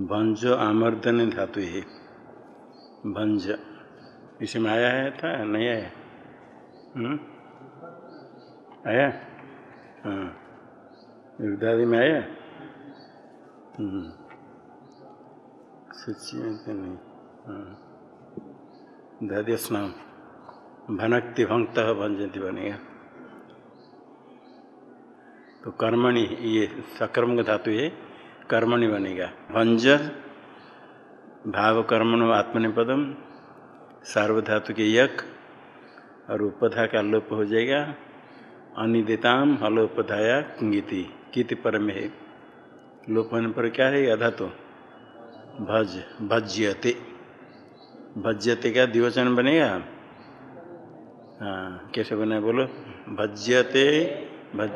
भंजो आमर्दन धातु है। भंज। इसमें आया है था? नहीं आया। हुँ? आया? हाँ। युद्धादि में आया? सच्ची तो नहीं? हाँ। दादी स्नान भनक्ति भंक्त भंजती बनेगा। तो कर्मणि, ये सक्रमा धातु है। कर्मणि बनेगा। भंज भाव कर्मण आत्मनिपदम सार्वधातु के यक, और उपधा का लोप हो जाएगा। अनिदिताम हलोपधाया किंगिति, किति पर है लोप होने पर क्या है? अधातु। भज, भज्यते। भज्यते का द्विवचन बनेगा? हाँ कैसे बने बोलो? भज्यते, भज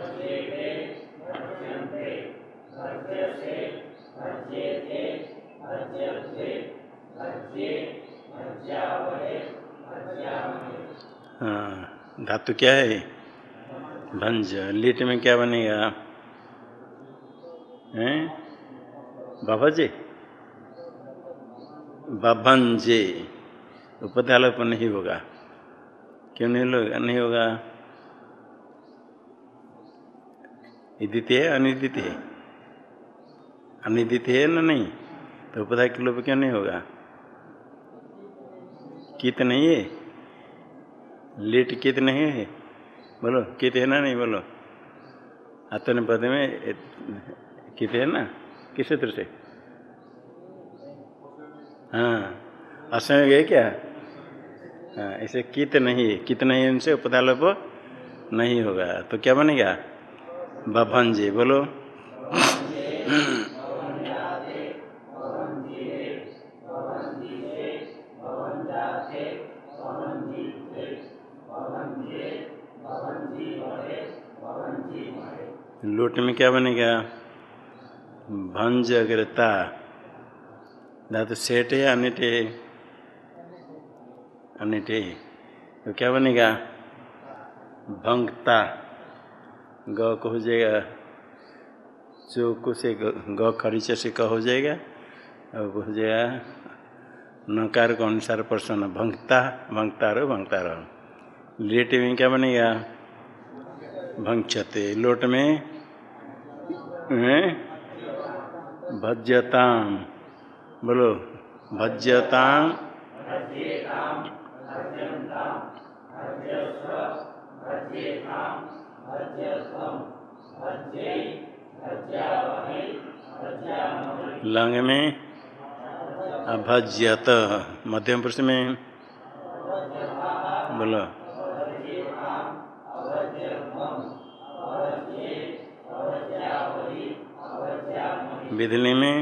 हाँ धातु क्या है? भंज। लिट में क्या बनेगा? हैं? बभजे? बभंजे। उपदालोप नहीं होगा। क्यों नहीं होगा नहीं होगा? इदित है अनिदित है। अनिदित है ना नहीं? तो उपधा के लोप क्यों नहीं होगा? कित नहीं है? लेट कित नहीं है। बोलो, कित है ना नहीं बोलो? आत्म पद में कित है ना? किस सूत्र से? हाँ असमय गए क्या? हाँ ऐसे कित नहीं है। कित नहीं है उनसे, उपदालोप नहीं होगा। तो क्या बनेगा? बभंजे, बोलो। लोट में क्या बनेगा? भंज अग्रता धातु सेठ है अनिट। अनिट। तो क्या बनेगा? भंगता। ग को हो जाएगा। चौको से ग खरीच से क हो जाएगा। अब हो जाएगा नकार के अनुसार प्रश्न। भंगता भंगता रहो भंगता रहो। लेट में क्या बनेगा? भंक्षते लोट में भज्यताम। बोलो भज्यताम। लंग में अभज्यत मध्यम पुरुष में। बोलो। विधि में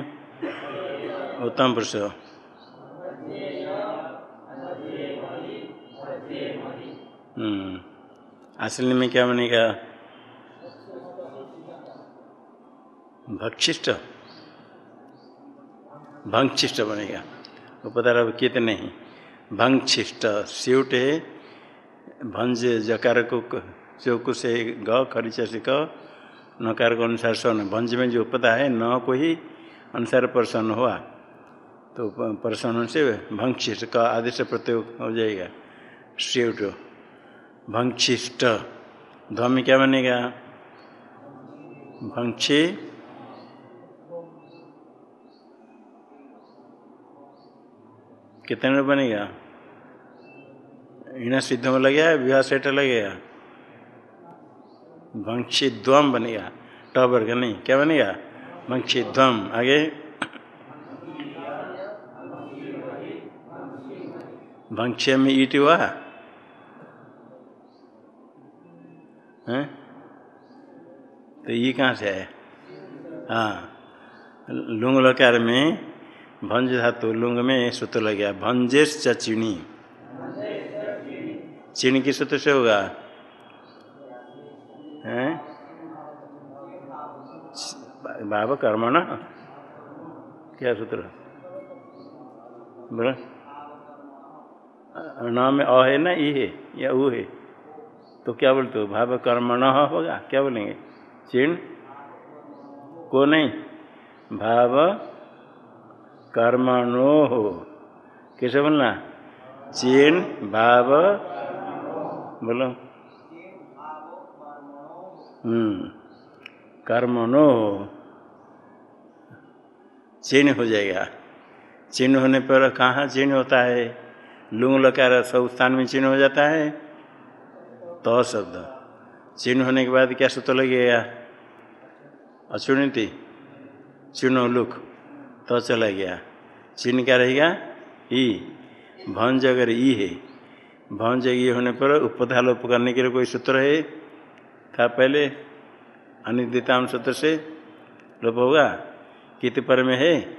उत्तम पुरुष हम्म। असली में क्या बनेगा? भक्षिष्ट भंगशिष्ट बनेगा। उपदार कित नहीं। भंगशिष्ट। स्यूट है भंज जकार को चौकु से ग खरीचा से क नकार के अनुसार स्वन भंज में जो उपदा है, न को ही अनुसार प्रसन्न हुआ। तो प्रसन्न से भंक्षिष्ट का आदेश प्रत्योग हो जाएगा। स्यूट भंगशिष्ट। ध्वम क्या बनेगा? भंक्षी कितने बनेगा? इना सिद्ध में लगेगा विवाह सेठ लगेगा भंक्षी ध्वम बनेगा। टॉबर का नहीं क्या बनेगा? भंक्षिध्वम आगे। भंक्ष्य में ईट हुआ? है? तो ये कहाँ से है हाँ। लुंग लकार में भंज धातु लुंग में सूत्र लग गया। भंजेश चिणी चिणी की सूत्र से होगा हैं बाबा कर्मण क्या सूत्र बोलो। न में अ है ना, ई है या ऊ है? तो क्या बोलते हो? भाव कर्मण होगा? क्या बोलेंगे? चिन्ह? को नहीं? भाव कर्मणो हो। कैसे बोलना? चीन भाव, बोलो। हम्म। कर्मणो चिन्ह हो जाएगा। चिन्ह होने पर कहाँ चिन्ह होता है? लुंग लकार सब स्थान में चिन्ह हो जाता है। तो शब्द। चिन्ह होने के बाद क्या सूत्र लगेगा? अचुनिति। चुनो लुक। तो चला गया। चिन्ह क्या रहेगा? ई। भंज अगर ई है। भंज ई होने पर उपधा लोप करने के लिए कोई सूत्र है? था पहले। अनिदिताम सूत्र से लोप होगा। कित पर में है?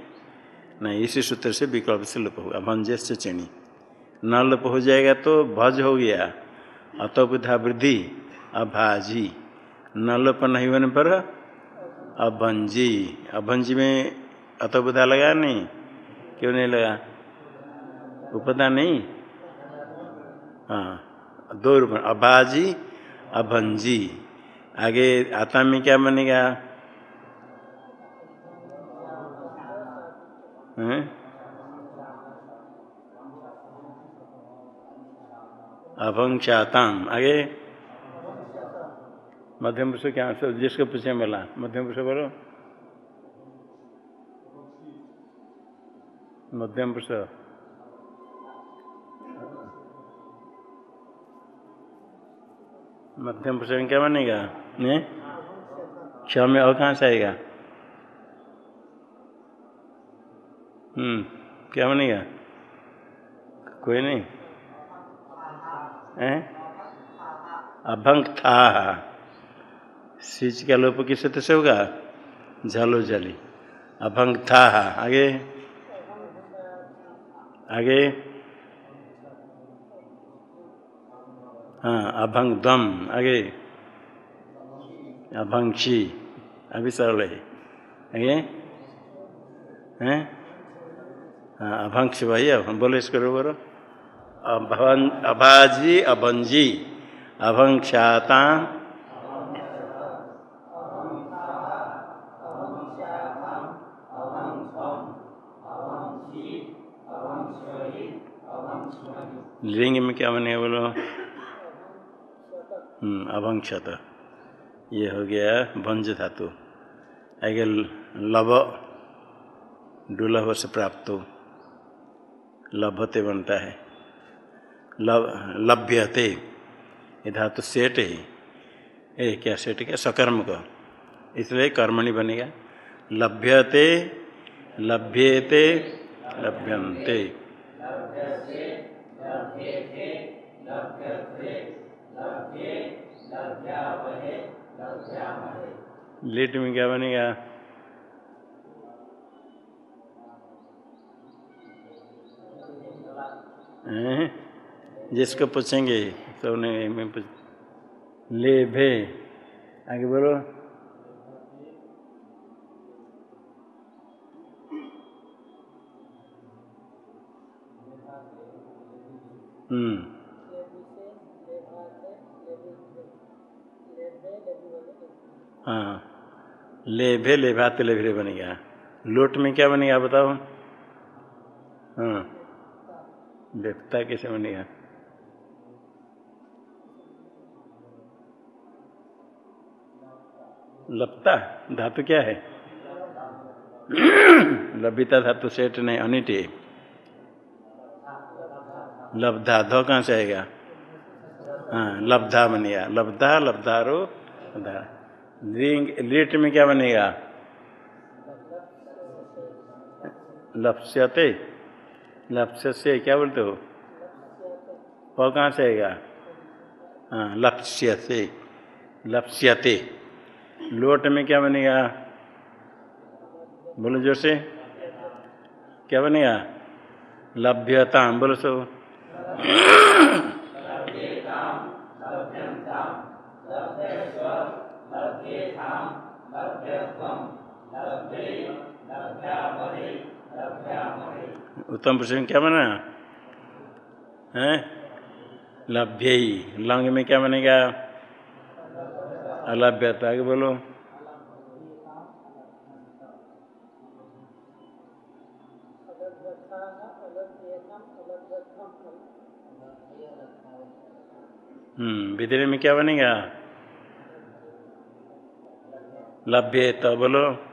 नहीं, इसी सूत्र से विकल्प से लोप होगा। भंजे से चिणी न लोप हो जाएगा तो भज हो गया। अतोपधा वृद्धि, अभाजी। न लोप नहीं होने पर अभंजी। अभंजी में अतोपधा लगा नहीं? क्यों नहीं लगा? उपदा नहीं? हाँ दो रूप अभाजी, अभंजी। आगे आता में क्या बनेगा? अभंक्षाताम आगे। मध्यम पुरुष क्या जिसको पूछे मिला। मध्यम पुरुष बोलो। मध्यम पुरुष। मध्यम पुरुष क्या बनेगा? ने क्ष में और कहाँ से आएगा? क्या बनेगा? कोई नहीं। है? अभंग था। सिच का लोप किस सूत्र से होगा? झलो जली। अभंग था। आगे? आगे? हाँ अभंग दम। आगे? अभंक्षी अभी सरल है। आगे? हाँ? अभंक्ष हम बोले इसको बोलो अभाजी, अभंजी, अभंक्षाता। लिंग में क्या बनेगा बोलो? हम्म अभंक्षत। ये हो गया भंज धातु। आगे लव दुलभ से प्राप्त। हो लभते बनता है। लभ, लभ्यते। ये धातु सेट है। ए, क्या सेट? क्या? सकर्म का। इसलिए कर्म नहीं बनेगा। लभ्यते, लभ्येते लभ्यंते लेट में क्या बनेगा? जिसको पूछेंगे तो उन्हें ले भे। आगे बोलो। हम्म। हाँ लेभे लेभाते लेभरे बनेगा। लोट में क्या बनेगा बताओ। हाँ। लेपता कैसे बनेगा लपता धातु क्या है? लबिता धातु सेठ नहीं अनिट लब्धा, धो कहाँ से आएगा? हाँ लब्धा बनेगा। लब्धा, लब्धारो लिंग लिट में क्या बनेगा? लप्स्यते। लक्ष्य से क्या बोलते हो? प कहाँ से आएगा? हाँ लक्ष्य से लक्ष्यते। लोट में क्या बनेगा? बोलो ज़ोर से। क्या बनेगा? लभ्यता बोलो सो। उत्तम पुरुष क्या बना है? लभ्य ही लंग में क्या बनेगा? अलभ्यता आगे बोलो। हम्म विधि में क्या बनेगा? लभ्य तो बोलो।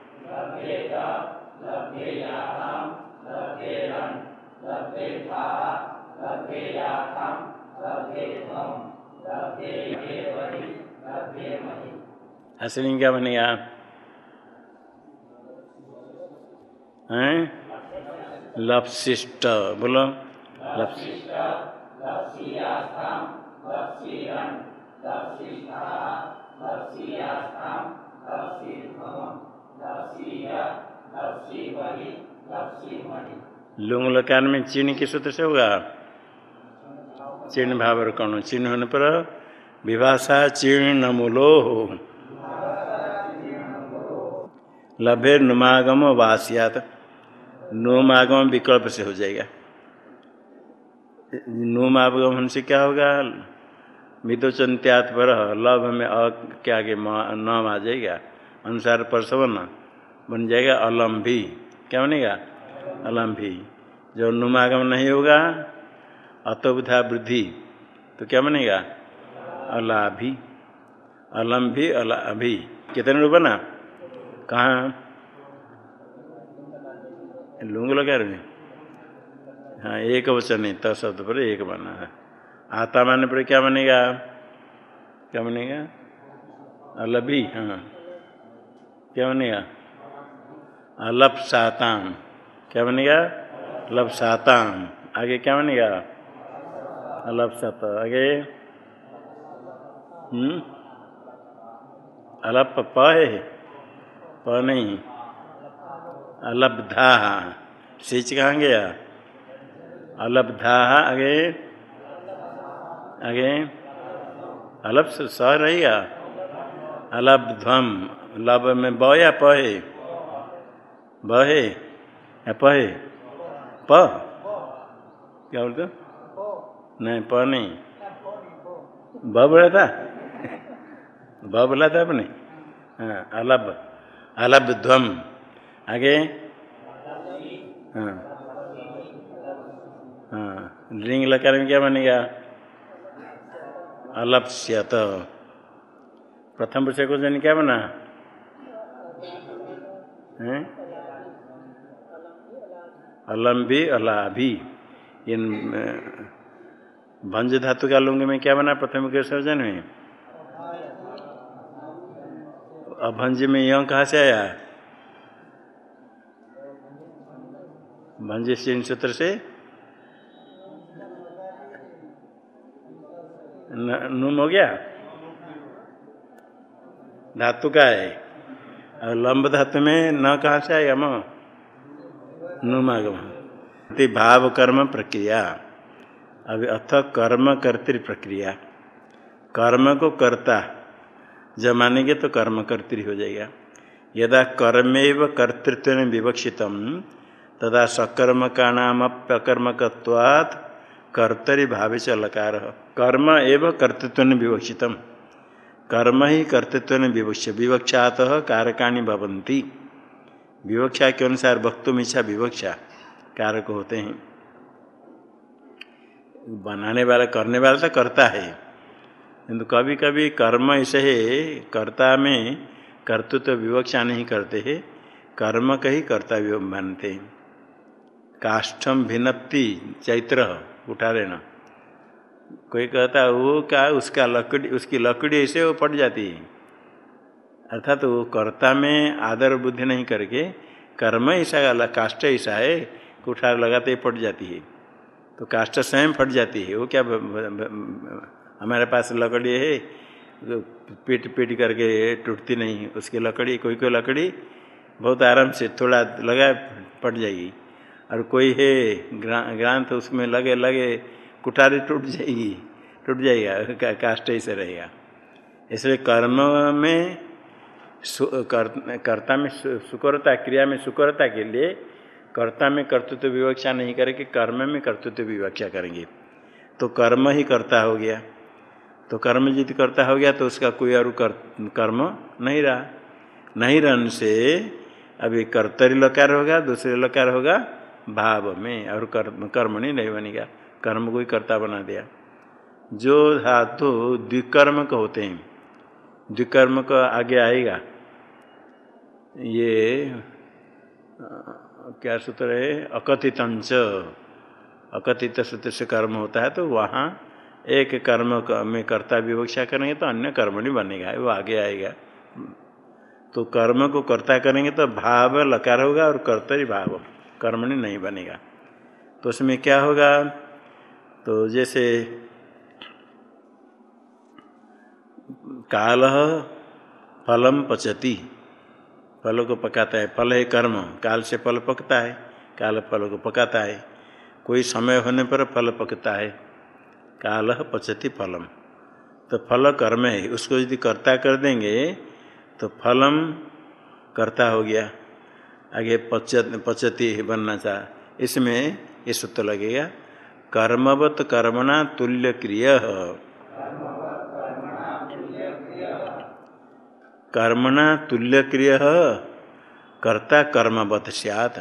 हसनी क्या बनेगा? हैं? लपशिष्ट बोलो। लुंग लकार में चिन्ह के सूत्र से होगा? चिन्ह भाव कौन? चिन्ह होने पर विभाषा चिन्ह मूलो हो। लभे नुमागम वास्यात। नुमागम विकल्प से हो जाएगा। नुमागम से क्या होगा? मिदोचंत्यात पर लभ में अ के आगे न आ जाएगा। अनुसार परसवन बन जाएगा अलम्भी क्या बनेगा? अलम्भी जो नुमागम नहीं होगा, अतोबुधा वृद्धि तो क्या बनेगा? अलाभी। अलम्भी अलाभी कितने रूप बना? कहाँ लूंग लगा रहे हाँ? एक वचन नहीं त शब्द पर एक बना है। आता मानने पर क्या बनेगा? क्या बनेगा? अलभी हाँ। क्या बनेगा? अलप साताम क्या बनेगा? लब साताम आगे क्या बनेगा? अलप सात आगे हम्म? अलप प है। प नहीं। अलब्धा। सिच कहाँ गया अलब्धा, आगे। आगे। अलप से स रहेगा अलब्ध्वम। लब में ब या प है? ब है? या प है? प। क्या बोलते नहीं, प नहीं। ब बोला था? ब बोला था अपने हाँ अलब अलब ध्वम आगे? हाँ। हाँ। लिंग लकार में क्या बनेगा? अलप्स्यत। प्रथम विषय को जन क्या बना? अलम्बी, अलाभी। इन भंज धातु का लुंग में क्या बना? प्रथम के सर्जन में अभंज में यह कहाँ से आया? भंज से सूत्र से? नून हो गया? धातु का है। और लंब धातु में न कहाँ से आया आएगा म। नुमागम भाव कर्म प्रक्रिया। अभी अथ कर्म कर्तृ प्रक्रिया। कर्म को करता। जब मानेंगे तो कर्म कर्तृ हो जाएगा। यदा कर्मेव कर्तृत्व विवक्षित तदा सकर्म का नाम अप्यकर्मकवात् कर्तरी भावे च लकार। कर्म एवं कर्तृत्व विवक्षित कर्म ही कर्तृत्व विवक्ष विवक्षात कारकाणी भवंती विवक्षा के अनुसार वक्तुम इच्छा विवक्षा कारक होते हैं। बनाने वाला, करने वाला तो करता है। किंतु कभी कभी कर्म ऐसे है, कर्ता में कर्तृत्व तो विवक्षा नहीं करते है, कर्म का ही कर्तव्य मानते हैं। काष्ठम भिन्नति चैत्र, उठा लेना। कोई कहता है, वो क्या उसका लकड़ी, उसकी लकड़ी ऐसे वो पट जाती है? अर्थात तो वो कर्ता में आदर बुद्धि नहीं करके कर्म ऐसा काष्ठ ऐसा है, कुठार लगाते ही फट जाती है। तो काष्ठ स्वयं फट जाती है, वो क्या हमारे पास लकड़ी है पीट पीट करके टूटती नहीं उसकी लकड़ी कोई कोई लकड़ी बहुत आराम से थोड़ा लगा पट जाएगी। और कोई है ग्रांत उसमें लगे लगे कुठारी टूट जाएगी टूट जाएगा काष्ट ऐसे रहेगा। इसलिए कर्म में कर, कर्ता में सुकरता क्रिया में सुकरता के लिए कर्ता में कर्तृत्व विवक्षा नहीं करके कर्म में कर्तृत्व विवक्षा करेंगे। तो कर्म ही कर्ता हो गया। तो कर्म जित करता हो गया तो उसका कोई और कर, कर्म नहीं रहा। नहीं रहने से अभी कर्तरी लकार होगा दूसरे लकार होगा भाव में और कर्म कर्म नहीं बनेगा। कर्म को ही कर्ता बना दिया। जो धातु द्विकर्म का होते हैं द्विकर्म का आगे आएगा। ये क्या सूत्र है? अकथितंच। अकथित सूत्र से कर्म होता है तो वहाँ एक कर्म में कर्ता विवक्षा करेंगे तो अन्य कर्म नहीं बनेगा, वो आगे आएगा। तो कर्म को कर्ता करेंगे तो भाव लकार होगा और कर्तरी भाव, कर्मणि नहीं बनेगा। तो उसमें क्या होगा? तो जैसे काल फलम पचती, फल को पकाता है, फल है कर्म, काल से फल पकता है, काल फल को पकाता है। कोई समय होने पर फल पकता है। काल पचती फलम। तो फल कर्म है, उसको यदि कर्ता कर देंगे तो फलम कर्ता हो गया। आगे पचत, पचती बनना चाह इसमें ये सूत्र लगेगा, कर्मवत कर्मणा तुल्य क्रिय। कर्मणा तुल्य क्रिय, कर्ता कर्मवत सियात।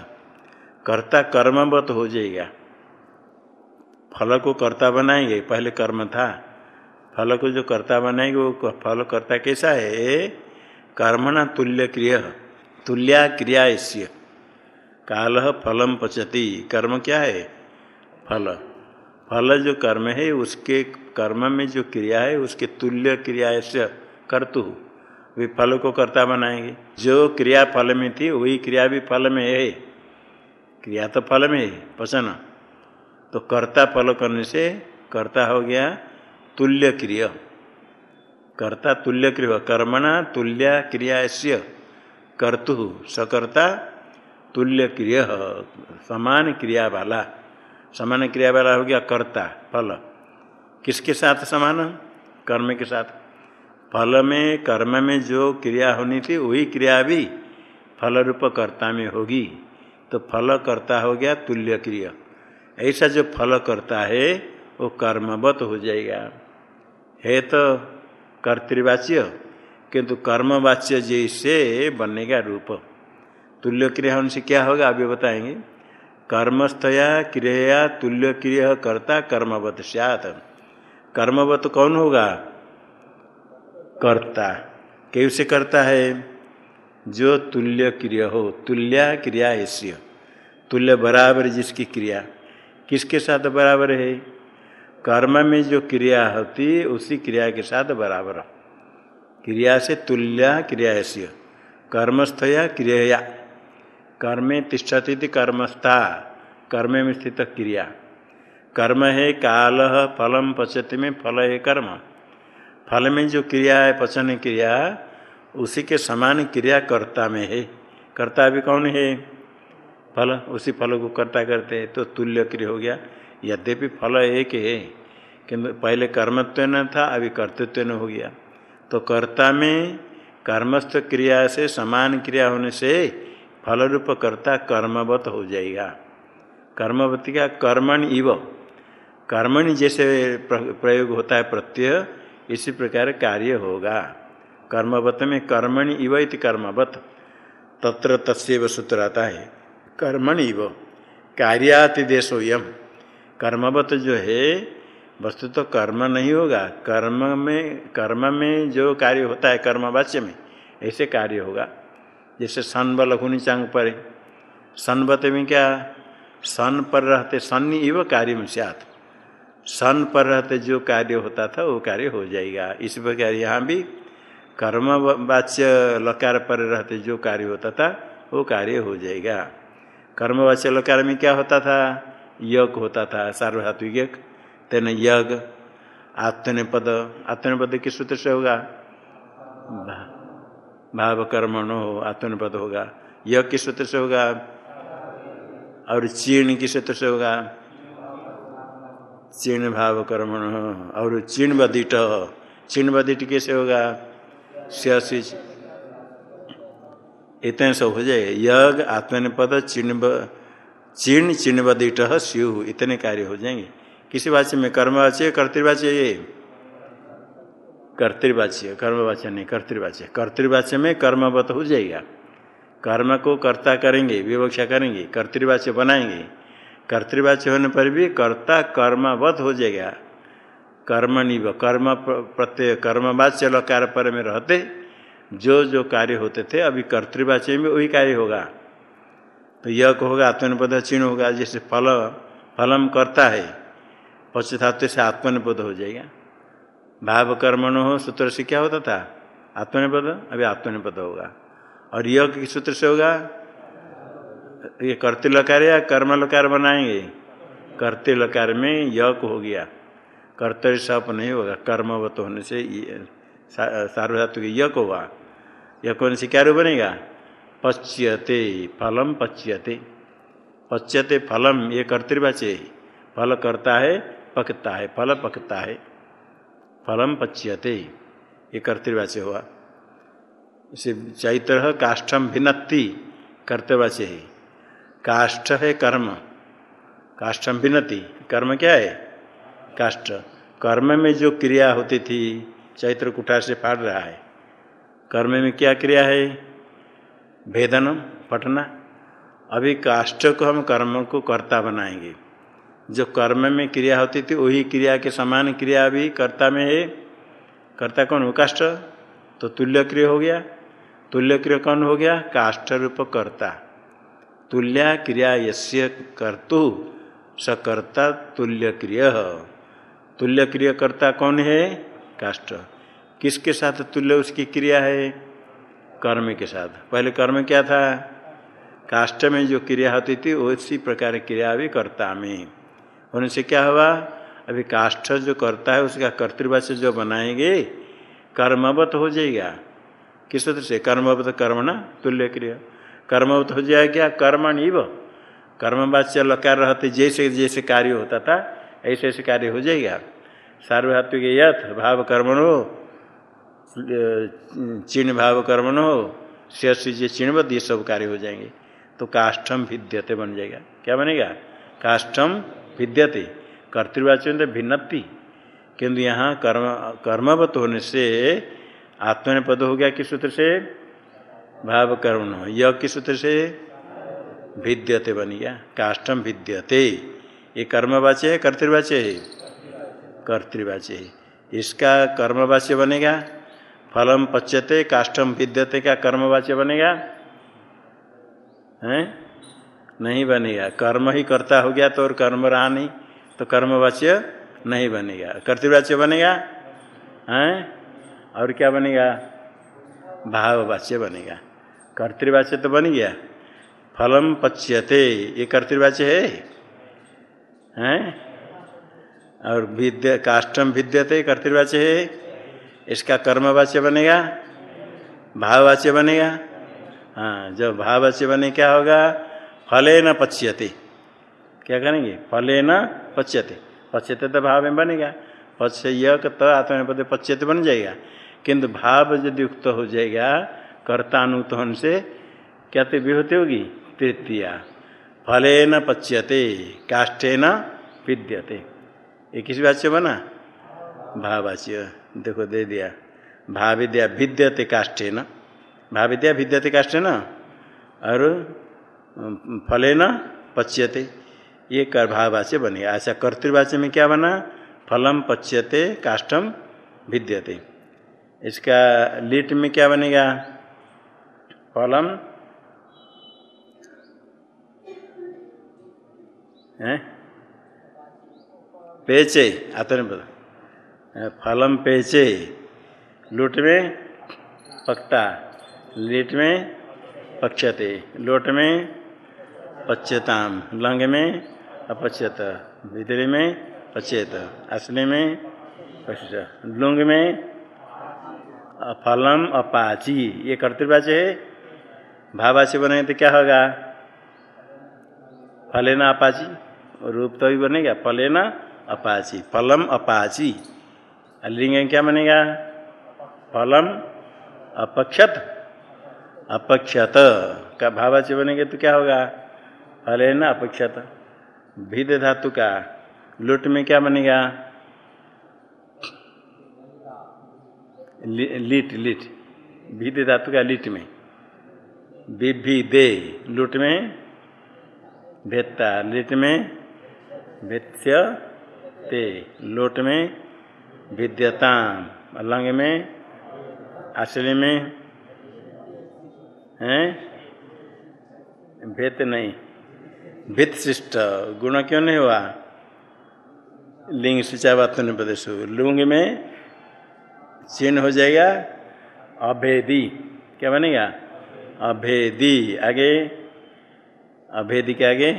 कर्ता कर्मवत हो जाएगा। फल को कर्ता बनाएँगे, पहले कर्म था। फल को जो कर्ता बनाएँगे, वो फल कर्ता कैसा है? कर्मणा तुल्य क्रिय तुल्या क्रिया ऐस्य काल फलम पचती। कर्म क्या है? फल। फल जो कर्म है, उसके कर्म में जो क्रिया है, उसके तुल्य क्रिया ऐसे कर्तु। वे फल को कर्ता बनाएँगे। जो क्रिया फल में थी, वही क्रिया भी फल में है। क्रिया तो फल में है, पचन। तो कर्ता फल करने से कर्ता हो गया तुल्य क्रिय। कर्ता तुल्य क्रिय, कर्मणा तुल्य क्रिया ऐस्य कर्तु सकर्ता तुल्य क्रिय, समान क्रिया वाला समान क्रिया वाला हो गया कर्ता, फल। किसके साथ समान? कर्म के साथ। फल में, कर्म में जो क्रिया होनी थी, वही क्रिया भी फल रूप कर्ता में होगी। तो फल कर्ता हो गया तुल्य क्रिया। ऐसा जो फल करता है, वो कर्मवत हो जाएगा। है तो कर्तृवाच्य, किंतु कर्मवाच्य जैसे बनेगा रूप। तुल्य क्रिया उनसे क्या होगा अभी बताएँगे। कर्मस्थया क्रिया तुल्य क्रिया कर्ता कर्मवत सत कर्मवत कौन होगा? कर्ता। कैसे करता है? जो तुल्य क्रिया हो, तुल्य क्रिया ऐसी तुल्य बराबर जिसकी क्रिया। किसके साथ बराबर है? कर्म में जो क्रिया होती उसी क्रिया के साथ बराबर। क्रिया से तुल्य, क्रिया ऐसी कर्मस्थया, क्रिया कर्मे तिष्ठती कर्मस्था, कर्म में स्थित क्रिया। कर्म है काल, फलम, पचते में फल है कर्म। फल में जो क्रिया है, पचन क्रिया, उसी के समान क्रिया कर्ता में है। कर्ता भी कौन है? फल, उसी फल को कर्ता करते हैं तो तुल्य क्रिया हो गया। यद्यपि फल एक है, किंतु पहले कर्मत्व न था, अभी कर्तृत्व न हो गया। तो कर्ता में कर्मस्थ क्रिया से, समान क्रिया होने से फल रूप कर्ता कर्मवत हो जाएगा। कर्मवती का कर्मण इव। कर्मणि जैसे प्रयोग होता है प्रत्यय, इसी प्रकार कार्य होगा। कर्मवत में कर्मण इव इति कर्मवत। तत्र तस्व सूत्र आता है। कर्मण इव कार्यातिदेशो यम कर्मवत जो है, वस्तु तो कर्म नहीं होगा। कर्म में कर्म में जो कार्य होता है कर्मवाच्य में, ऐसे कार्य होगा। जैसे सन बल हुनी चांग पर। सनबत में क्या? सन पर रहते सन इव कार्य में सात सन पर रहते जो कार्य होता था, वो कार्य हो जाएगा। इस प्रकार यहाँ भी कर्मवाच्य लकार पर रहते जो कार्य होता था, वो कार्य हो जाएगा। कर्मवाच्य लकार में क्या होता था? यज्ञ होता था सार्वधातुक यज्ञ। तेन यज्ञ, आत्मनिपद आत्मनिपद किस सूत्र से होगा? भाव कर्मण हो आत्मनिपद होगा। यज्ञ किस सूत्र से होगा? और चीर्ण किस सूत्र से होगा? चीर्ण भाव कर्मण और चीर्ण बदिट चीर्ण बदिट कैसे होगा? इतने सब हो जाए। यज्ञ, आत्मनिपद, चिन्ह चिन्ह चिन्हवदिट स्यु इतने कार्य हो जाएँगे। किसी वाच्य में कर्मवाच्य, कर्तृवाच्य, ये कर्तृवाच्य, कर्मवाच्य नहीं, कर्तृवाच्य। कर्तृवाच्य में कर्मवत हो जाएगा। कर्म को कर्ता करेंगे, विवक्षा करेंगे, कर्तृवाच्य बनाएँगे। कर्तृवाच्य होने पर भी कर्ता कर्मवत हो जाएगा। कर्म निव कर्म प्रत्यय, कर्मवाच्य लकार पर में रहते। जो जो कार्य होते थे, अभी कर्तृवाच्य में वही कार्य होगा। तो यह होगा आत्मनिपद चिन्ह होगा, जैसे फल, फलम करता है पश्चात से आत्मनिपद हो जाएगा। भाव कर्मण हो, सूत्र से क्या होता था? आत्मनिपद अभी आत्मनिपद होगा। और यह किस सूत्र से होगा? ये कर्तृ लकार या कर्म लकार बनाएँगे। कर्तृ लकार में यक हो गया। कर्तव्य सप नहीं होगा, कर्मवत होने से सार्वधातु के यक होगा यक होने से क्या रूप बनेगा? पच्यते फलम पच्यते। पच्यते फलम ये कर्तृवाच्य फल करता है, पकता है। फल पकता है। फलम पच्यते। ये कर्तृवाच्य हुआ। इसे चैत्र काष्ठम भिन्नति कर्तव्य है। काष्ठ है कर्म। काष्ठम भिन्नति कर्म क्या है? काष्ठ। कर्म में जो क्रिया होती थी चैत्र कुठार से फाड़ रहा है। कर्म में क्या क्रिया है? भेदन पटना अभी काष्ठ को हम कर्म को कर्ता बनाएँगे। जो कर्म में क्रिया होती थी, वही क्रिया के समान क्रिया भी कर्ता में है। कर्ता कौन? हो काष्ठ। तो तुल्य क्रिया हो गया। तुल्य क्रिया कौन हो गया? काष्ठ रूप कर्ता। तुल्य क्रिया यस्य कर्तु सकर्ता तुल्य क्रिय। तुल्य क्रिय कर्ता कौन है? काष्ठ। किसके साथ तुल्य उसकी क्रिया है? कर्म के साथ। पहले कर्म क्या था? काष्ठ में जो क्रिया होती थी, उसी प्रकार क्रिया भी कर्ता में। होने से क्या हुआ? अभी काष्ठ जो करता है, उसका कर्तृवाच्य जो बनाएँगे, कर्मवत हो जाएगा। किस सूत्र से? कर्मवत कर्म ना? तुल्य क्रिया। कर्मवत हो जाएगा क्या? कर्मण इव कर्मवाच्य लकार रहते जैसे जैसे कार्य होता था ऐसे ऐसे कार्य हो जाएगा। सार्वधात्विक यथ भाव कर्मण हो चिन्ह भाव कर्मण हो जे चिन्हवत ये सब कार्य हो जाएँगे। तो काष्ठम भिद्यते बन जाएगा। क्या बनेगा? काष्ठम भिद्यते। कर्तृवाच्य तो भिन्नति किंतु यहाँ कर्म, कर्मवत होने से आत्मनिपद हो गया किस सूत्र से? भाव कर्म यह किस सूत्र से? भिद्यते बन गया। काष्ठम भिद्यते। ये कर्मवाच्य है, कर्तृवाच्य है। कर्तृवाच्य है इसका कर्मवाच्य बनेगा? फलम पच्यते, काष्ठम विद्यते का कर्मवाच्य बनेगा? हैं? नहीं बनेगा। कर्म ही करता हो गया तो और कर्म रहा नहीं तो कर्मवाच्य नहीं बनेगा। कर्तृवाच्य बनेगा? हैं? और क्या बनेगा? भाववाच्य बनेगा। कर्तृवाच्य तो बन गया। फलम पच्यते, ये कर्तृवाच्य है? हैं? और विद्य, काष्ठम विद्यते कर्तृवाच्य है। इसका कर्मवाच्य बनेगा, भाववाच्य बनेगा। हाँ जब भाववाच्य बने क्या होगा? फले न पच्यते। क्या करेंगे? फले न पच्यते। पच्यते तो भाव में बनेगा। पच्य तो आत्मनिपद पच्यते बन जाएगा। किंतु भाव यदि युक्त हो जाएगा, कर्तानुत होने से क्या तो होती होगी? तृतीया। फले न पच्यते काष्ठे न विद्यते। ये किस वाच्य बना? भाववाच्य देखो दे दिया। भाविद्या भिद्यते काष्ठे न भाविद्या भिद्यते काष्ठे न और फले न पच्यते। ये कर भाववाच्य बनेगा ऐसा कर्तृवाच्य में क्या बना? फलम पच्यते, काष्ठम भिद्यते। इसका लिट में क्या बनेगा? फलम? है? पेचे आता नहीं फलम पेचे, लूट में पकता, लीट में पक्षते, लोट में पच्यताम लंग में अपच्यत विदरी में पचेत असली में लुंग में फलम अपाची, ये कर्तव्य है। भावाची बने तो क्या होगा? फलेना अपाची, रूप तो भी बनेगा, फलेना अपाची, फलम अपाची। लिंग क्या बनेगा? फलम अपक्षत अपक्षत। का भावाची बनेंगे तो क्या होगा? फलेना अपक्षत। भिद धातु का। लुट में क्या बनेगा? Lit lit. भिद धातु का लिट में। विभि दे लुट में भेदता। लिट में भेत्य ते लोट में विद्यता लंग में, आश्रय में, हैं? भेद नहीं। भित शिष्ट गुण क्यों नहीं हुआ? लिंग सिंचावात्न प्रदेश लुंग में चिन्ह हो जाएगा, अभेदी। क्या बनेगा? अभेदी। आगे? अभेदी के आगे?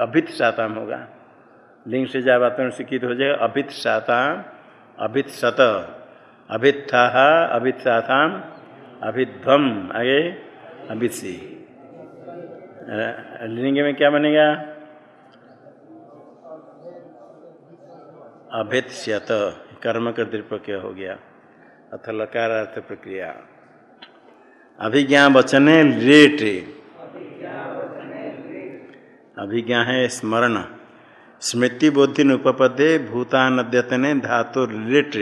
अभित साताम होगा। लिंग से जावातन शिक्षित हो जाएगा? अभित साताम, अभित सत अभित्था अभित साताम अभिध्वम आगे, अभित सी। लिंग में क्या बनेगा? अभेत्स्यत कर्म कर दृपक्य हो गया? अथ लकारार्थ प्रक्रिया। अभिज्ञा वचन लेट अभिज्ञा है? स्मरण। स्मृति बुद्धि उपपदे भूतान अद्यतने धातु लेट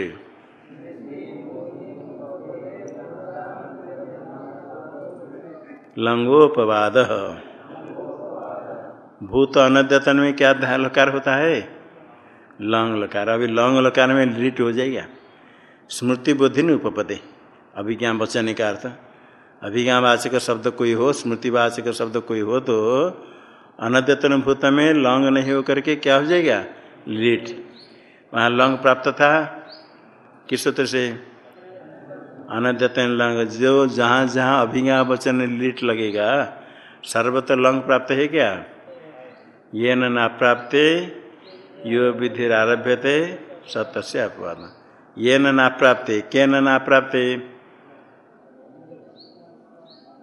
लंगोपवाद। भूत अनद्यतन में क्या लकार होता है? लंग लकार। अभी लंग लकार में लिट हो जाएगा। स्मृति बुद्धि न उपपदे अभिज्ञान वचन का अर्थ? अभिज्ञान वाचक शब्द कोई हो? स्मृति वाचक शब्द कोई हो तो अनद्यतन भूत में लौंग नहीं होकर के क्या हो जाएगा? लीट वहाँ लौंग प्राप्त था? किस सूत्र से? अनद्यतन लंग जो जहाँ जहाँ अभिज्ञा वचन लीट लगेगा, सर्वत्र लंग प्राप्त है क्या? ये न प्राप्त, यो विधि आरभ्य थे सत्य से अपवाद। ये न प्राप्त, के न प्राप्त?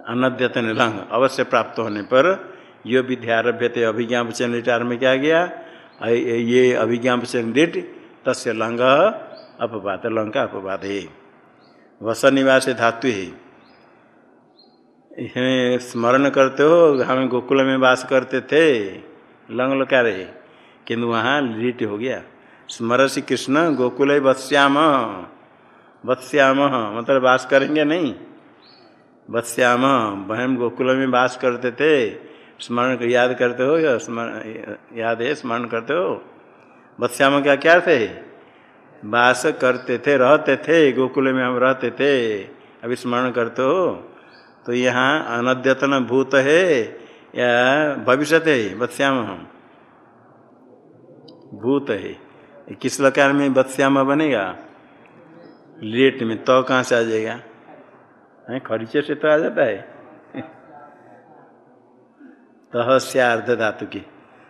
अनद्यतन लंग अवश्य प्राप्त होने पर यो विधि आरभ्य थे अभिज्ञा वचन रिटार में क्या गया ये अभिज्ञा वचन रिट तस्य लंग अपवाद लंग का अपवाद है। वस निवास धातु है। इसमें स्मरण करते हो, हम गोकुल में वास करते थे, लंग लकार है किंतु वहाँ लीट हो गया। स्मर स्मरसी कृष्ण, गोकुल वत्स्याम वत्स्याम मतलब वास करेंगे नहीं। वत्स्याम बहन गोकुल में वास करते थे। स्मरण याद करते हो या स्मरण, याद है, स्मरण करते हो? बत्स्याम क्या अर्थ है? वास करते थे, रहते थे, गोकुल में हम रहते थे। अभी स्मरण करते हो? तो यहाँ अनद्यतन भूत है या भविष्य है? बत्स्याम हम। भूत है। किस लकार में बत्स्याम बनेगा? लेट में तो कहाँ से आ जाएगा? खरीचे से तो आ जाता है। तह से अर्ध धातु की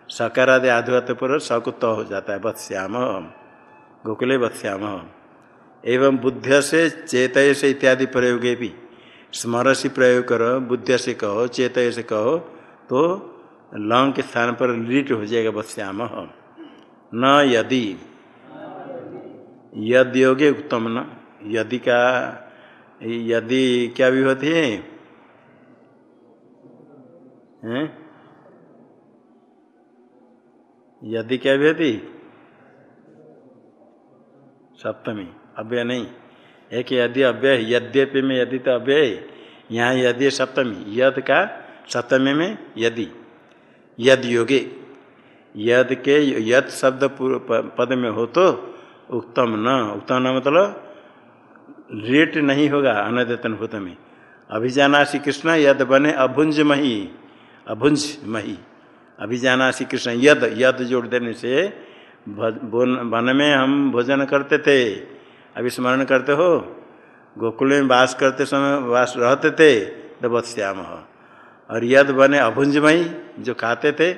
सकारादि आधुआत पर स को तो हो जाता है बत्स्याम गोकुले बत्स्याम एवं बुद्ध से चेत से इत्यादि प्रयोगे भी स्मरसी प्रयोग करो बुद्ध से कहो चेत से कहो तो लंग के स्थान पर लीट हो जाएगा बत्स्याम न यदि। यद योगे उत्तम न। यदि का, यदि क्या भी होती है? हैं? यदि क्या भी सप्तमी, अव्यय नहीं। एक यदि अव्यय यद्यपि में यदि तो अव्यय यहाँ यदि सप्तमी, यद का सप्तमी में यदि। यद योगे। यद के यद शब्द पद में हो तो उत्तम न। उत्तम न मतलब रेट नहीं होगा, अनद्यतन भूत में। अभिजाना श्री कृष्ण, यद बने अभुंज मही अभुंज मही अभिजाना श्री कृष्ण यद यद जोड़ देने से वन में हम भोजन करते थे। अभी स्मरण करते हो? गोकुल में वास करते समय वास रहते थे तो बत्श्याम और यद बने अभुंजमयी, जो खाते थे,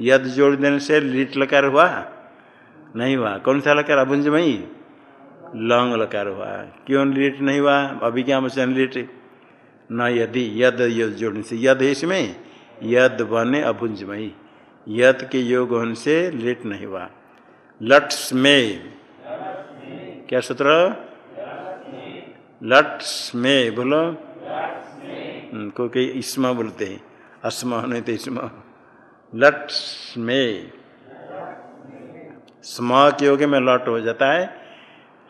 यद जोड़ देने से लीट लकार हुआ? नहीं हुआ। कौन सा लकार? अभुंजमयी? लौंग लकार हुआ। क्यों लीट नहीं हुआ? अभी क्या वचन लीट? न यदि, यद यद जोड़ने से। यद है इसमें? यद बने अभुंजमयी। यद के योग होने से लीट नहीं हुआ। लट्स में। क्या सूत्र? लट्स में बोलो। क्योंकि इसमा बोलते हैं। अस्म होने तो इसमा। लट में। स्म के योग में लट हो जाता है।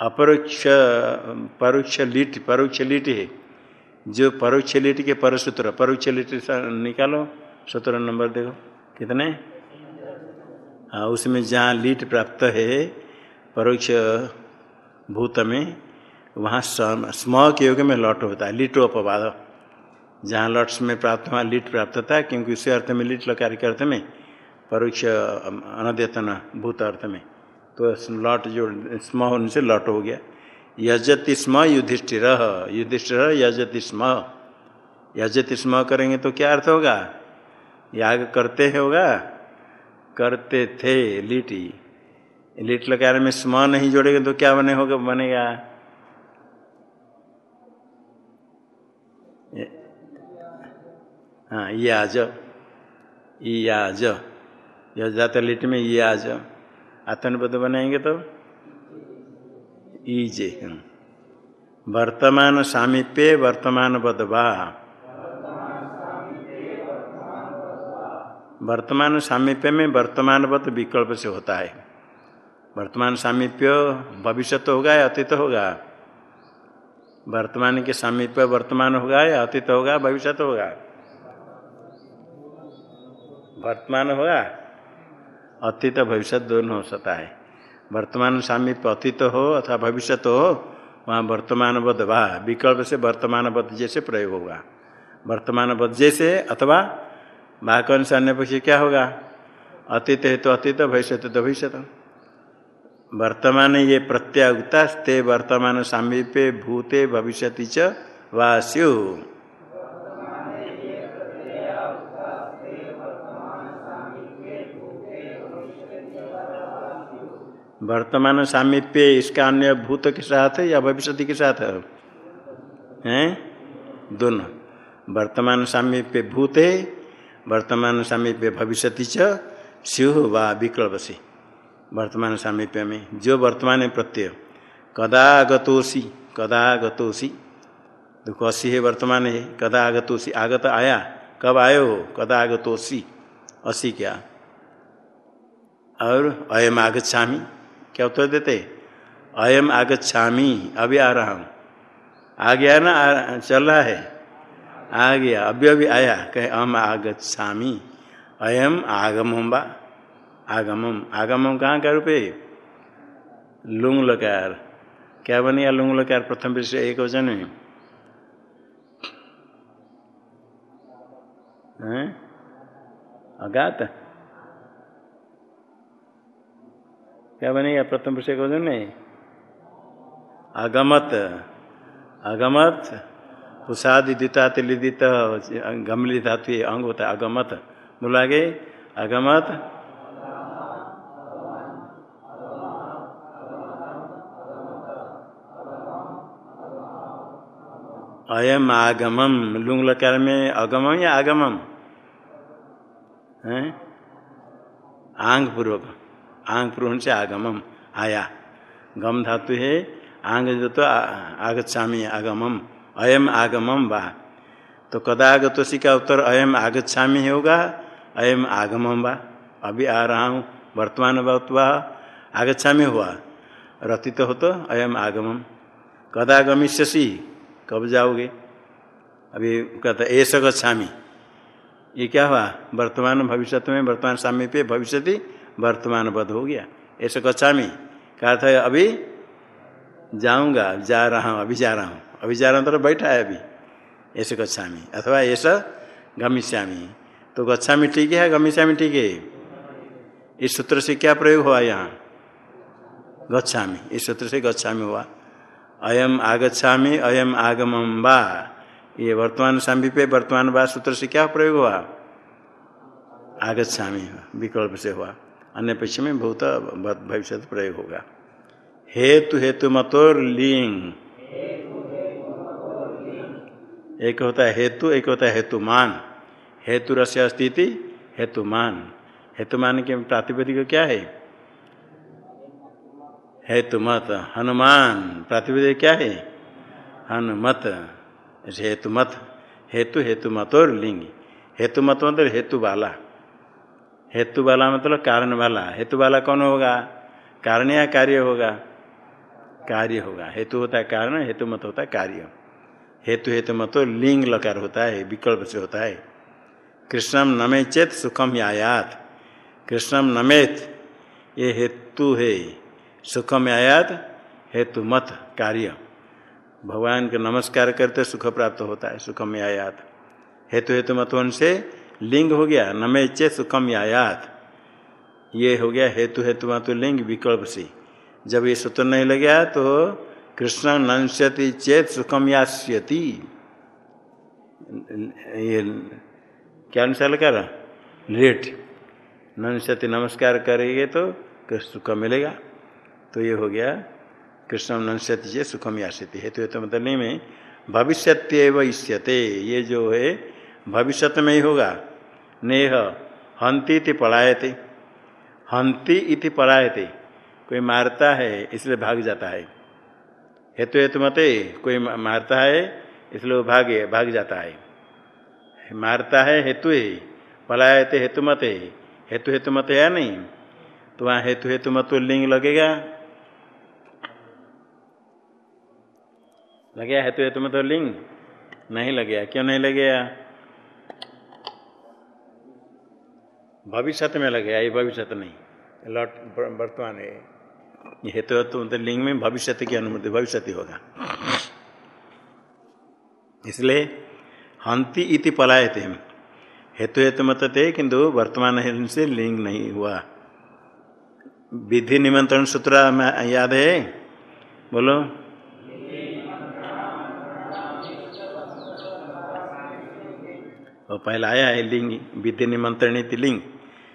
अपरोक्ष, परोक्ष लिट परोक्ष लिट है। जो परोक्ष लिट के पर सूत्र परोक्ष लिट निकालो। सूत्र नंबर देखो, कितने? हाँ उसमें जहाँ लीट प्राप्त है, परोक्ष भूत में वहाँ स्म के योग में लट होता है लिटोपवाद जहाँ लट्स में प्राप्त हुआ लीट प्राप्त है, क्योंकि उसी अर्थ में लीट लकार के अर्थ में, परोक्ष अनद्यतन भूत अर्थ में। तो लट जो, स्म होने से लट हो गया। यजति स्म युधिष्ठिर युधिष्ठिर यजति स्म। यजति स्म करेंगे तो क्या अर्थ होगा? याग करते होगा? करते थे लीटी। लिट लकार में स्म नहीं जोड़ेंगे तो क्या बने होगा? बनेगा। हाँ ये आज ये आज यह जाता लिट में, ये आज आत्मनिपद बनाएँगे तो? ईजे। वर्तमान सामीप्य, वर्तमान बदवा वर्तमान सामीप्य में वर्तमान बद विकल्प से होता है। वर्तमान सामीप्य भविष्य तो होगा या अतीत होगा? वर्तमान के सामीप्य वर्तमान होगा या अतीत होगा भविष्य होगा? वर्तमान होगा, अतीत भविष्य दोनों हो सकता है। वर्तमान सामीप्य अतीत हो अथवा भविष्य हो, वहाँ वर्तमान बद वाह विकल्प से वर्तमान बद जैसे प्रयोग होगा। वर्तमान बद जैसे अथवा वाकन से अन्य पक्ष क्या होगा? अतीत है तो अतीत, भविष्य तो भविष्य तो। वर्तमान ये प्रत्यागता ते वर्तमान सामीप्य भूते भविष्य च वास्यु। वर्तमान सामीप्य इसका अन्य भूत के साथ है या भविष्य के साथ है? हैं? दोनों। वर्तमान सामीप्य भूत है वर्तमान सामीप्य भविष्य च स्यु व विकल्प से वर्तमान सामीप्य में जो वर्तमान प्रत्यय। कदा आगतोसी कदा आगतोसी दुख असी है वर्तमान है कदा आगतोसी आगत आया कब आयो हो कदा आगतोसी असी क्या? और अयम आगछामी क्या उत्तर देते? अयम आगछामी अभी आ रहा हूँ। आ गया ना आ, चल रहा है। आ गया। अभी अभी आया। कहे अम आगछामी अयम आगम बा आगमम आगमम कहाँ का रूपे? लुंग लकार क्या बनेगा लुंग लकार प्रथम विषय एक वचन में? अगात? क्या बनेगा प्रथम विषय को नहीं अगमत। अगमत उषादि दिता तिलिदित गमली धातु अंग होता है अगमत बोला आगे अगमत अयम आगमम लुंग लकार में अगमम या आगमम? है? आंग पूर्वक आंग पूर्वक से आगमम। आया। गम धातु है आंग जो तो आगछामी आगमम। अयम आगमम वाह तो कदा आगतोषी का उत्तर अयम आगछा आगछामी होगा, अयम आगमम वाह अभी आ रहा हूँ वर्तमान वाह आगछामी हुआ। रतित हो तो अयम आगमम कदा गमिष्यसी कब जाओगे? अभी कहता ऐसा गच्छामी। ये क्या हुआ? वर्तमान भविष्य में, वर्तमान सामी पे भविष्य वर्तमान बद हो गया। ऐसा गच्छामी। कहा था, अभी जाऊँगा, जा रहा हूँ, अभी जा रहा हूँ। अभी जा रहा तो बैठा है अभी। ऐसे गच्छामी अथवा ऐसा गमिष्यामी तो गच्छामी ठीक है गमिष्यामी ठीक है? इस सूत्र से क्या प्रयोग हुआ यहाँ? गच्छामी इस सूत्र से गच्छामी हुआ। अयम आगछामी अयम आगमम बा ये वर्तमान सामी पे वर्तमान बा सूत्र से क्या प्रयोग हुआ? आगछामी विकल्प से हुआ। अन्य पक्ष में बहुत भविष्य प्रयोग होगा। हेतु हेतु मतोर लिंग। एक होता है हेतु, एक होता है हेतुमान। हेतु रस्य स्थिति, हेतुमान। हेतुमान के प्रातिपदिक क्या है? हेतुमत, हनुमान। प्रातिपद क्या है? हनुमत। हेतुमत, हेतु हेतु मत और लिंग। हेतु मत मतलब हेतु वाला हेतु वाला मतलब कारण वाला हेतु वाला कौन होगा? कारण या कार्य होगा। कार्य होगा। हेतु होता है कारण हेतु मत होता है कार्य। हेतु हेतु मत लिंग लकार होता है, विकल्प से होता है। कृष्णम नमे चेत सुखम आयात कृष्णम नमेत, ये हेतु है। सुखम आयात हेतु मत कार्य। भगवान के नमस्कार करते सुख प्राप्त होता है, सुखम आयात हेतु हेतु मतवन से लिंग हो गया नमे चेत सुखम आयात ये हो गया हेतु हेतु मतु लिंग विकल्प से। जब ये सूत्र नहीं लग गया तो कृष्ण नंश्यति चेत सुखम यास्यति। ये क्या अनुसार कर लेट नंश्यति नमस्कार करेंगे तो सुख मिलेगा। तो ये हो गया, कृष्ण नश्यति से सुखम यास्यति। हेतु हेतु मतलब नहीं में भविष्यत्यव इष्यते। ये जो है भविष्य में ही होगा। नेह, हंती इति पलायते। हंती इति पलायते। कोई मारता है, इसलिए भाग जाता है। हेतु हेतु मते कोई मारता है, इसलिए भागे, भाग जाता है। मारता है हेतु है, पलायते हेतु मते हेतु हेतु मत है नहीं तो वहाँ हेतु हेतु मत लिंग लगेगा। लगे हेतु हेतु में तो लिंग? नहीं लगे क्यों नहीं लगे भविष्य में लगे ये भविष्य नहीं। लौट वर्तमान है। हेतु हेतु मतलब लिंग में भविष्य की अनुमति, भविष्य होगा। इसलिए हंति इति पलाए थे हेतु हेतु मत थे किंतु वर्तमान से लिंग नहीं हुआ। विधि निमंत्रण सूत्र याद है? बोलो। और पहला आया है लिंग, विधि निमंत्रणित लिंग।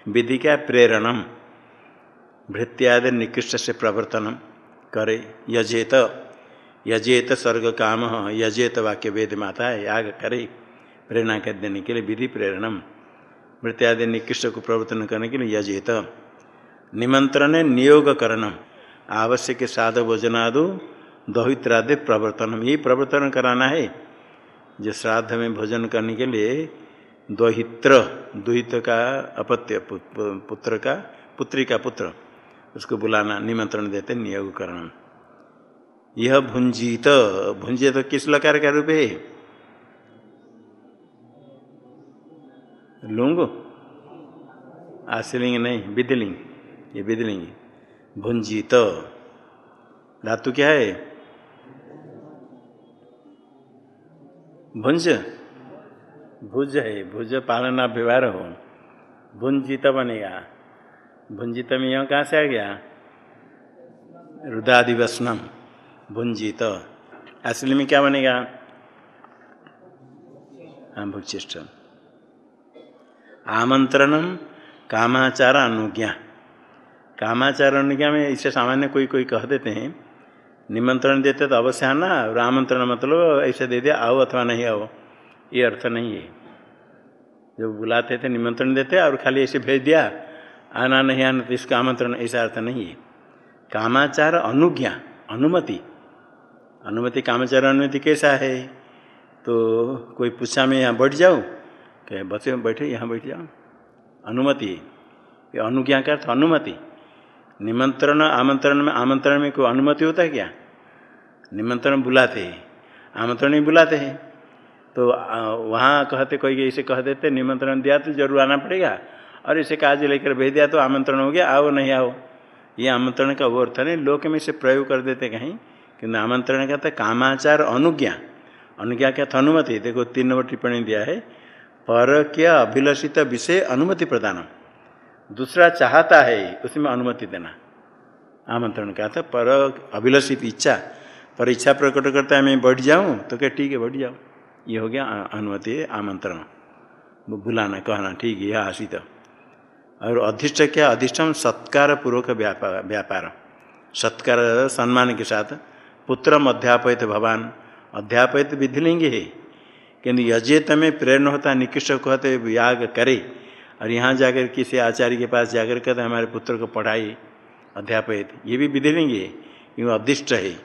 विधि क्या? प्रेरणम। भृत्यादि निकृष्ट से प्रवर्तनम करे। यजेत यजेत स्वर्ग काम यजेत वाक्य वेद माता है याग करे। प्रेरणा कर देने के लिए विधि प्रेरणम। मृत्यादि निकृष्ट को प्रवर्तन करने के लिए यजेत। निमंत्रण नियोग करणम आवश्यक साध भोजनादु दौहित्रादि प्रवर्तनम। यही प्रवर्तन कराना है। जो श्राद्ध में भोजन करने के लिए द्वहित्र दुहित का अपत्य पुत्र का, पुत्री का पुत्र। उसको बुलाना, निमंत्रण देते, नियोग करण यह भुंजित भुंजित तो किस लकार का रूप है? लुंग? आशिलिंग नहीं विदलिंग ये विदलिंग भुंजित। धातु क्या है? भुंज। भुज है, भुज पालना व्यवहार हो। भुंजित बनेगा। भुंजित में यह कहाँ से आ गया? रुदादिवसनम भुंजित असली में क्या बनेगा? हाँ भुचिष्ट आमंत्रणम, कामाचार अनुज्ञा। कामाचार अनुज्ञा में इसे सामान्य कोई कोई कह देते हैं, निमंत्रण देते तो अवश्य आना और आमंत्रण मतलब ऐसे दे दिया, आओ अथवा नहीं आओ। ये अर्थ नहीं है। जब बुलाते थे, निमंत्रण देते और खाली ऐसे भेज दिया आना नहीं, आना तो इसका आमंत्रण ऐसा अर्थ नहीं है। कामाचार अनुज्ञा, अनुमति। अनुमति, कामाचार, अनुमति कैसा है? तो कोई पूछा मैं यहाँ बैठ जाऊँ कहे बच्चे बैठे, यहाँ बैठ जाओ। अनुमति, ये अनुज्ञा का अर्थ अनुमति। निमंत्रण, आमंत्रण में आमंत्रण में कोई अनुमति होता है क्या? निमंत्रण बुलाते हैं। आमंत्रण ही बुलाते हैं। तो वहाँ कहते, कोई ऐसे कह देते, निमंत्रण दिया तो ज़रूर आना पड़ेगा। और इसे काज लेकर भेज दिया तो आमंत्रण हो गया, आओ नहीं आओ। ये आमंत्रण का वो अर्थ नहीं, लोक में इसे प्रयोग कर देते कहीं, किंतु आमंत्रण का था कामाचार अनुज्ञा। अनुज्ञा क्या था? अनुमति। देखो, तीन नंबर टिप्पणी दिया है पर क्या अभिलषित विषय अनुमति प्रदान दूसरा चाहता है, उसमें अनुमति देना। आमंत्रण का था, पर अभिलषित इच्छा। पर इच्छा प्रकट करता है, मैं बढ़ जाऊँ तो क्या ठीक है, बढ़ जाऊँ ये हो गया अनुमति, आमंत्रण। बुलाना, कहना, ठीक है, यह आशित। और अधिष्ठ क्या? अधिष्ठम सत्कार पूर्वक व्यापार व्यापार सत्कार सम्मान के साथ पुत्रम अध्यापयत भवान। अध्यापयत विधिलिंग है। किंतु यजेत में प्रेरणा होता है निकृष्ट कहते, याग करे। और यहाँ जाकर किसी आचार्य के पास जाकर कहते, हमारे पुत्र को पढ़ाई अध्यापयत। ये भी विधिलिंग है। क्यों? अधिष्ट है।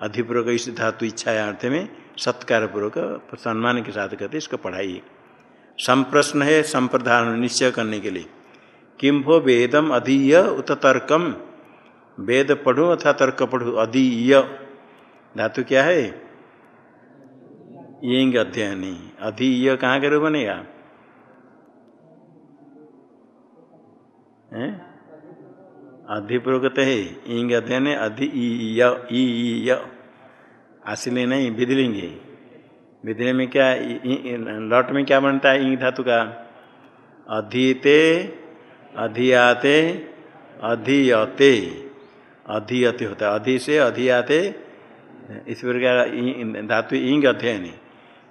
अधिपूर्वक इस धातु इच्छा अर्थ में सत्कार पूर्वक सम्मान के साथ कहते, इसको पढ़ाइए। संप्रश्न है, संप्रधान निश्चय करने के लिए। किम भो वेदम अधीय उत तर्कम। वेद पढ़ो अथा तर्क पढ़ो, अधीय। धातु क्या है? इंग अध्ययन अधि य कहाँ के रूप बनेगा अधिपूर्वक है? इंग अध्ययन अधि आसिले नहीं विधिलिंगे विधि में क्या लट में क्या बनता है, इंग धातु का? अधीते अधियाते, अधियते। अधियते होता है। अधि से अधियाते, इस प्रकार धातु इंग अध्ययन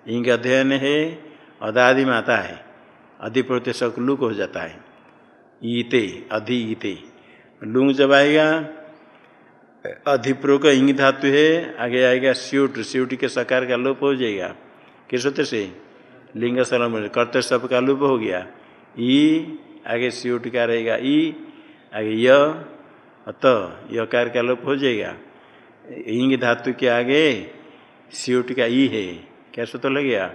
इंग अध्ययन है, अदादि में आता है अधिप्रत्य सकलुक हो जाता है। ईते अधि ईते लुंग जब आएगा अधिप्रो का इंग धातु है, आगे आएगा स्यूट। स्यूट के सकार का लोप हो जाएगा। किस होते से? लिंग सलम कर्त सब का लोप हो गया। ई आगे स्यूट का रहेगा ई, आगे य अत यकार का लोप हो जाएगा। इंग धातु के आगे स्यूट का ई है। क्या सूत्र लगेगा?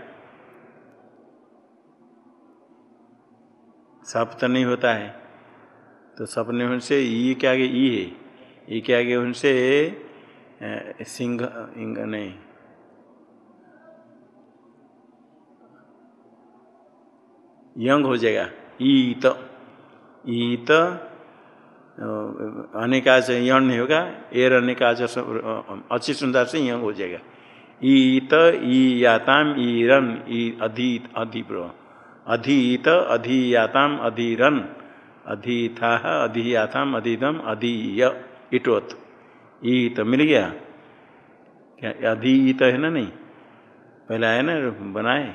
सप तो नहीं होता है। तो सपने उनसे ई के आगे ई है। ई के आगे उनसे सिंह, इंग नहीं। यंग हो जाएगा। ईत ईत अनेकाच यण नहीं होगा एर अनेकाच अच्छी सुंदर से यंग हो जाएगा। ईत ई याताम ईरन ई अधीत अधिप्रो अधीत, अधियाताम, अधीरन। अधिथा अधियाथाम अधिदम, अधिय। इटोत। ईत मिल गया? क्या अधित है ना नहीं? पहले आया ना, बनाए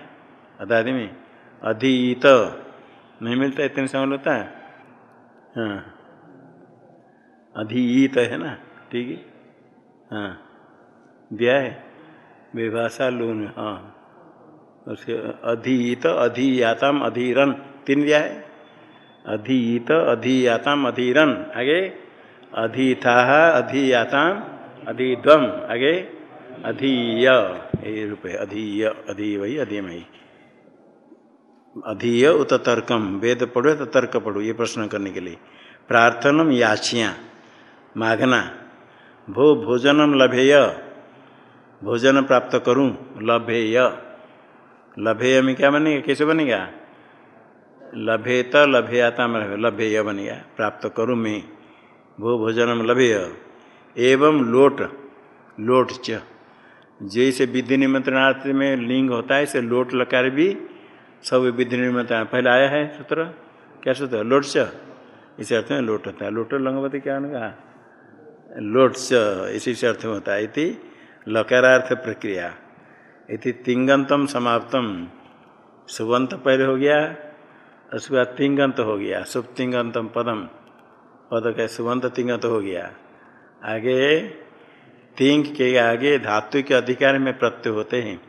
अदादि में। अधित। नहीं मिलता, इतने समय होता है। हाँ। अधित है ना, ठीक है? हाँ। दिया है विभाषा, लून हाँ। उसके अधित, अधियाताम, अधिरन, तीन दिया है। अधित, अधियाताम, अधिरन, आगे। अधिथा अधियाताम, अधिद्वम, आगे। अधीय, ये रुपये अधीय अधी वही अधिमयी अधीय उत तर्कम, वेद पढ़ो तो तर्क पढ़ो, ये प्रश्न करने के लिए। प्रार्थनम याचियाँ माघना भो भोजनम लभेय, भोजन प्राप्त करूँ, लभेय। लभेय में क्या बनेगा, कैसे बनेगा? लभेत लभेयाता में लभेय बनेगा। प्राप्त करूँ मैं, भो भोजनम लभेय। एवं लोट लोट च। जैसे विधि निमंत्रणार्थ में लिंग होता है इसे लोट लकार भी सब विधि निमंत्रण पहले आया है सूत्र? क्या सूत्र लोट च इस अर्थ में लोट होता है। लोट लंगवती क्या कहा लोट च इसी से अर्थ में होता है। इति लकारार्थ प्रक्रिया। इति तिंगंतम समाप्तम। सुबंत पहले हो गया, उसके बाद तिंगंत हो गया। शुभ तिंगंतम पदम। पद का सुबंत तिंगंत हो गया। आगे, तिंग के आगे धातु के अधिकार में प्रत्यय होते हैं।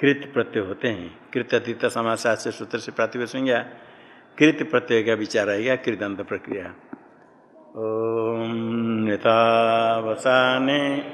कृत प्रत्यय होते हैं। कृत अतीत समाजशास्त्र सूत्र से प्रातिभ संज्ञा, कृत प्रत्यय का विचार आएगा, कृदंत प्रक्रिया। ओम नेता नेतावसाने।